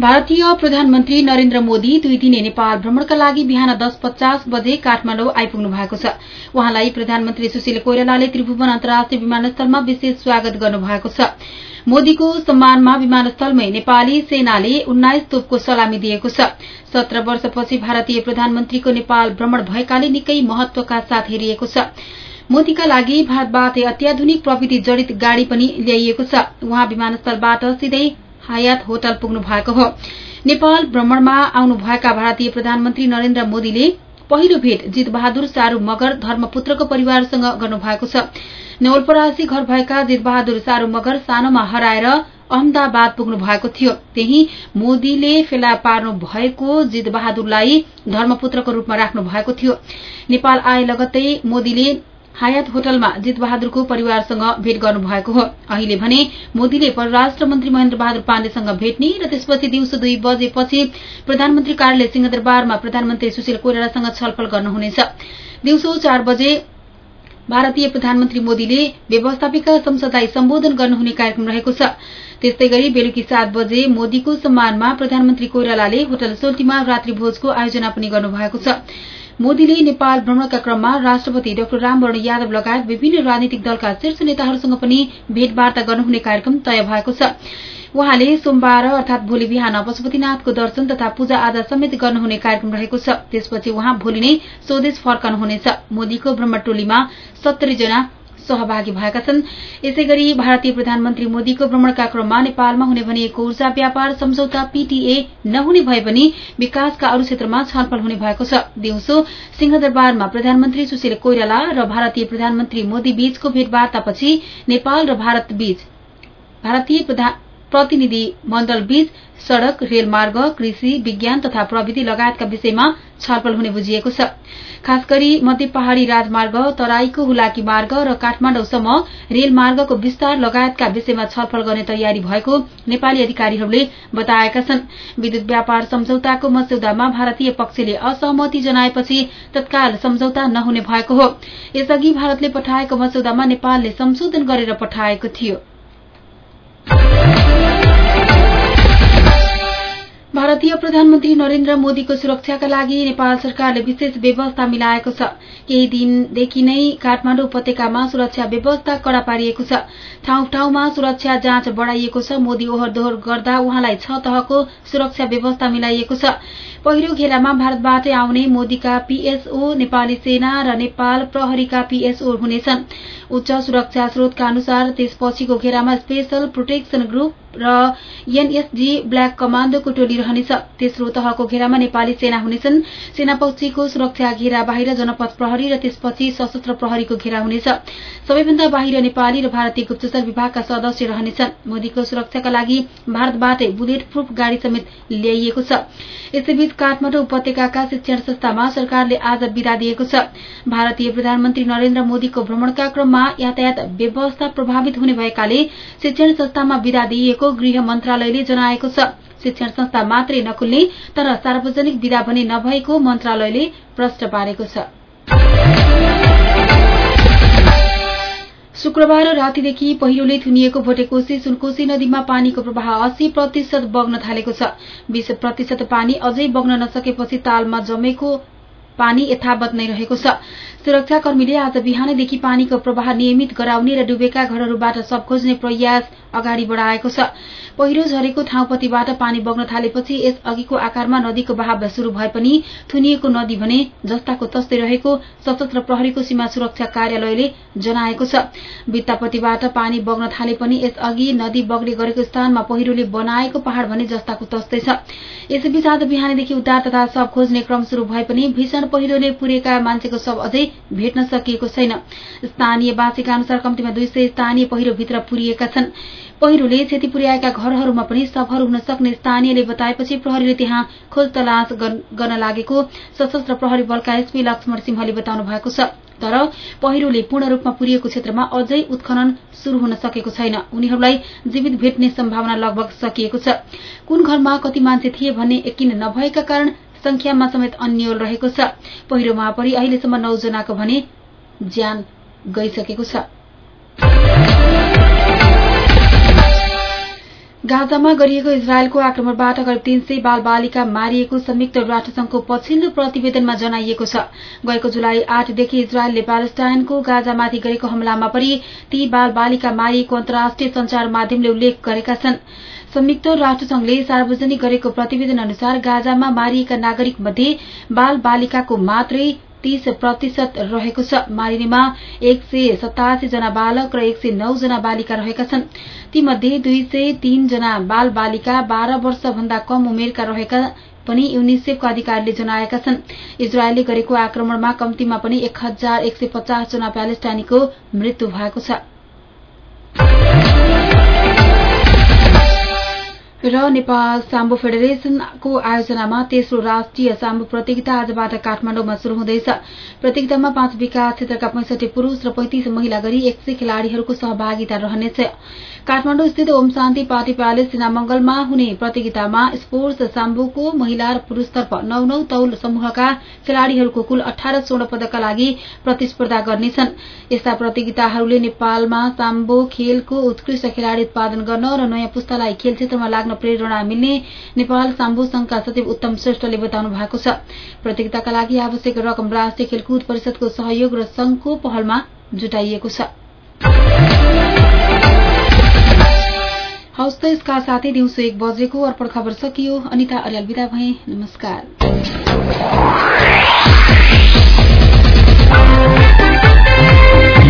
भारतीय प्रधानमन्त्री नरेन्द्र मोदी दुई दिने नेपाल भ्रमणका लागि बिहान दस पचास बजे काठमाडौँ आइपुग्नु भएको छ। उहाँलाई प्रधानमन्त्री सुशील कोइरालाले त्रिभुवन अन्तर्राष्ट्रिय विमानस्थलमा विशेष स्वागत गर्नुभएको छ। मोदीको सम्मानमा विमानस्थलमै नेपाली सेनाले उन्नाइस तोपको सलामी दिएको छ। सत्र वर्षपछि भारतीय प्रधानमन्त्रीको नेपाल भ्रमण भएकाले निकै महत्वका साथ हेरिएको छ। मोदीका लागि भारतबाट अत्याधुनिक प्रविधि जडित गाड़ी पनि ल्याइएको छ। उहाँ विमानस्थलबाट सिधै हयात होटल पुग्नु भएको हो। नेपाल भ्रमणमा आउनुभएका भारतीय प्रधानमन्त्री नरेन्द्र मोदीले पहिलो भेट जित बहादुर सारू मगर धर्मपुत्रको परिवारसँग गर्नुभएको छ। नवलपरासी घर भएका जित बहादुर सारू मगर सानोमा हराएर अहमदाबाद पुग्नु भएको थियो। त्यही मोदीले फेला पार्नु भएको जित बहादुरलाई धर्मपुत्रको रूपमा राख्नु भएको थियो। नेपाल आए लगत्तै मोदीले हयात होटलमा जित बहादुरको परिवारसँग भेट गर्नुभएको हो। अहिले भने मोदीले परराष्ट्र मन्त्री महेन्द्र बहादुर पाण्डेसँग भेट्ने र त्यसपछि दिउँसो दुई बजेपछि प्रधानमन्त्री कार्यालय सिंहदरबारमा प्रधानमन्त्री सुशील कोइरालासँग छलफल गर्नुहुनेछ। दिउँसो चार बजे भारतीय प्रधानमन्त्री मोदीले व्यवस्थापिका संसदलाई सम्बोधन गर्नुहुने कार्यक्रम रहेको छ। त्यस्तै गरी बेलुकी सात बजे मोदीको सम्मानमा प्रधानमन्त्री कोइरालाले होटल सोल्टीमा रात्रि भोजको आयोजना पनि गर्नुभएको छ। मोदीले नेपाल भ्रमणका क्रममा राष्ट्रपति डाक्टर रामवरण यादव लगायत विभिन्न राजनीतिक दलका शीर्ष नेताहरूसँग पनि भेटवार्ता गर्नुहुने कार्यक्रम तय भएको छ। उहाँले सोमबार अर्थात भोलि बिहान पशुपतिनाथको दर्शन तथा पूजा आजा समेत गर्नुहुने कार्यक्रम रहेको छ। त्यसपछि उहाँ भोलि नै स्वदेश फर्कनुहुनेछ। मोदीको भ्रमण टोलीमा सत्तरी जना सहभागी भएका छन्। यसै गरी भारतीय प्रधानमन्त्री मोदीको भ्रमणका क्रममा नेपालमा हुने भनिएको ऊर्जा व्यापार सम्झौता पीटीए नहुने भए पनि विकासका अरू क्षेत्रमा छलफल हुने भएको छ। दिउँसो सिंहदरबारमा प्रधानमन्त्री सुशील कोइराला र भारतीय प्रधानमन्त्री मोदी बीचको भेटवार्तापछि नेपाल र भारत बीच भारतीय प्रतिनिधि मण्डल बीच सड़क रेलमार्ग कृषि विज्ञान तथा प्रविधि लगायतका विषयमा छलफल हुने बुझिएको छ। खास गरी मध्य पहाड़ी राजमार्ग तराईको हुलाकी मार्ग र काठमाडौँसम्म रेलमार्गको विस्तार लगायतका विषयमा छलफल गर्ने तयारी भएको नेपाली अधिकारीहरूले बताएका छन्। विद्युत व्यापार सम्झौताको मस्यौदामा भारतीय पक्षले असहमति जनाएपछि तत्काल सम्झौता नहुने भएको हो। यसअघि भारतले पठाएको मस्यौदामा नेपालले संशोधन गरेर पठाएको थियो। भारतीय प्रधानमन्त्री नरेन्द्र मोदीको सुरक्षाका लागि नेपाल सरकारले विशेष व्यवस्था मिलाएको छ। केही दिनदेखि नै काठमाडौँ उपत्यकामा सुरक्षा व्यवस्था कड़ा पारिएको छ। ठाउँ ठाउँमा सुरक्षा जाँच बढ़ाइएको छ। मोदी ओहोर दोहोर गर्दा उहाँलाई छ तहको सुरक्षा व्यवस्था मिलाइएको छ। पहिलो घेरामा भारतबाटै आउने मोदीका पीएसओ नेपाली सेना र नेपाल प्रहरीका पीएसओ हुनेछन्। उच्च सुरक्षा स्रोतका अनुसार त्यसपछिको घेरामा स्पेशल प्रोटेक्सन ग्रुप र एनएसजी ब्ल्याक कमाण्डोको टोली रहनेछ। तेस्रो तहको घेरामा नेपाली सेना हुनेछन्। सेनापक्षीको सुरक्षा घेरा बाहिर जनपद प्रहरी र त्यसपछि सशस्त्र प्रहरीको घेरा हुनेछ। सबैभन्दा बाहिर नेपाली र भारतीय गुप्तचर विभागका सदस्य रहनेछन्। मोदीको सुरक्षाका लागि भारतबाटै बुलेट प्रूफ गाड़ी समेत ल्याइएको छ। यसैबीच काठमाडौँ उपत्यकाका शिक्षण संस्थामा सरकारले आज विदा दिएको छ। भारतीय प्रधानमन्त्री नरेन्द्र मोदीको भ्रमणका क्रममा यातायात व्यवस्था प्रभावित हुने भएकाले शिक्षण संस्थामा विदा दिइएको गृह मन्त्रालयले जनाएको छ। शिक्षण संस्था मात्रै नखुल्ने तर सार्वजनिक विदा भने नभएको मन्त्रालयले प्रश्न पारेको छ। शुक्रबार रातिदेखि पहिरोले थुनिएको भोटेकोशी सुनकोशी नदीमा पानीको प्रवाह अस्सी प्रतिशत बग्न थालेको छ। बीस प्रतिशत पानी अझै बग्न नसकेपछि तालमा जमेको पानी यथावत नै रहेको छ। सुरक्षाकर्मीले आज बिहानैदेखि पानीको प्रवाह नियमित गराउने र डुबेका घरहरूबाट सब खोज्ने प्रयास अगाडि बढ़ाएको छ। पहिरो झरेको ठाउँपतिबाट पानी बग्न थालेपछि यस अघिको आकारमा नदीको बहाव शुरू भए पनि थुनिएको नदी भने जस्ताको तस्तै रहेको सशस्त्र प्रहरीको सीमा सुरक्षा कार्यालयले जनाएको छ। भित्तापतिबाट पानी बग्न थाले पनि यस अघि नदी बग्ने गरेको स्थानमा पहिरोले बनाएको पहाड़ भने जस्ताको तस्तै छ। यसैबीच आज बिहानैदेखि उद्धार तथा शव खोज्ने क्रम शुरू भए पनि भीषण पहिरोले पुरेका मान्छेको शव अझै भेट्न सकिएको छैन। स्थानीय बासीका अनुसार कम्तीमा दुई सय स्थानीय पहिरोभित्र पुरिएका छन्। पहिरोले क्षति पुर्याएका घरहरूमा पनि शवहरू हुन सक्ने स्थानीयले बताएपछि प्रहरीले त्यहाँ खोज तलास गर्न लागेको सशस्त्र प्रहरी बलका एसपी लक्ष्मण सिंहले बताउनु भएको छ। तर पहिरोले पूर्ण रूपमा पुरिएको क्षेत्रमा अझै उत्खनन शुरू हुन सकेको छैन। उनीहरूलाई जीवित भेट्ने सम्भावना लगभग सकिएको छ। कुन घरमा कति मान्छे थिए भन्ने यकिन नभएका कारण संख्यामा समेत अन्यल रहेको छ। पहिरोमा परि अहिलेसम्म नौजनाको भने ज्यान गइसकेको छ। गाजामा गरिएको इजरायलको आक्रमणबाट करिब तीन सय बाल बालिका मारिएको संयुक्त राष्ट्रसंघको पछिल्लो प्रतिवेदनमा जनाइएको छ। गएको जुलाई आठदेखि इजरायलले प्यालेस्टाइनको गाजामाथि गरेको हमलामा पनि ती बाल बालिका मारिएको अन्तर्राष्ट्रिय संचार माध्यमले उल्लेख गरेका छन्। संयुक्त राष्ट्रसंघले सार्वजनिक गरेको प्रतिवेदन अनुसार गाजामा मारिएका नागरिक मध्ये बाल बालिकाको मात्रै तीस प्रतिशत रहेको छ। मारिनेमा एक सय सतासी जना बालक र एक सय नौ जना बालिका रहेका छन्। तीमध्ये दुई सय तीन जना बाल बालिका बाह्र वर्षभन्दा कम उमेरका रहेका पनि युनिसेफका अधिकारीले जनाएका छन्। इजरायलले गरेको आक्रमणमा कम्तीमा पनि एक हजार एक सय पचास जना प्यालेस्टाइनीको मृत्यु भएको छ। र नेपाल साम्बो फेडरेशनको आयोजनामा तेस्रो राष्ट्रिय साम्बो प्रतियोगिता आजबाट काठमाडौँमा शुरू हुँदैछ। प्रतियोगितामा पाँच विकास क्षेत्रका पैंसठी पुरूष र पैंतिस महिला गरी एक सय खेलाड़ीहरूको सहभागिता रहनेछ। काठमाडौँ स्थित ओम शान्ति पार्टी प्यालेस सिनामंगलमा हुने प्रतियोगितामा स्पोर्ट्स साम्बोको महिला र पुरूषतर्फ नौ नौ तौल समूहका खेलाड़ीहरूको कुल अठार स्वर्ण पदकका लागि प्रतिस्पर्धा गर्नेछन्। यस्ता प्रतियोगिताहरूले नेपालमा साम्बो खेलको उत्कृष्ट खेलाड़ी उत्पादन गर्न र नयाँ पुस्तालाई खेल क्षेत्रमा लाग्न प्रेरणा मिल्ने नेपाल साम्बो संघका सचिव उत्तम श्रेष्ठले बताउनु भएको छ। प्रतियोगिताका लागि आवश्यक रकम राष्ट्रिय खेलकुद परिषदको सहयोग र संघको पहलमा जुटाइएको छ। हवस् त यसका साथै दिउँसो एक बजेको अर्पण खबर सकियो। अनिता अर्याल विदा भए। नमस्कार।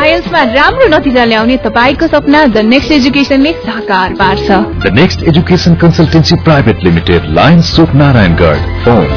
आइएल्समा राम्रो नतिजा ल्याउने तपाईँको सपना द नेक्स्ट एजुकेसनले साकार पार्छ। The next education consultancy private limited Narayangarh phone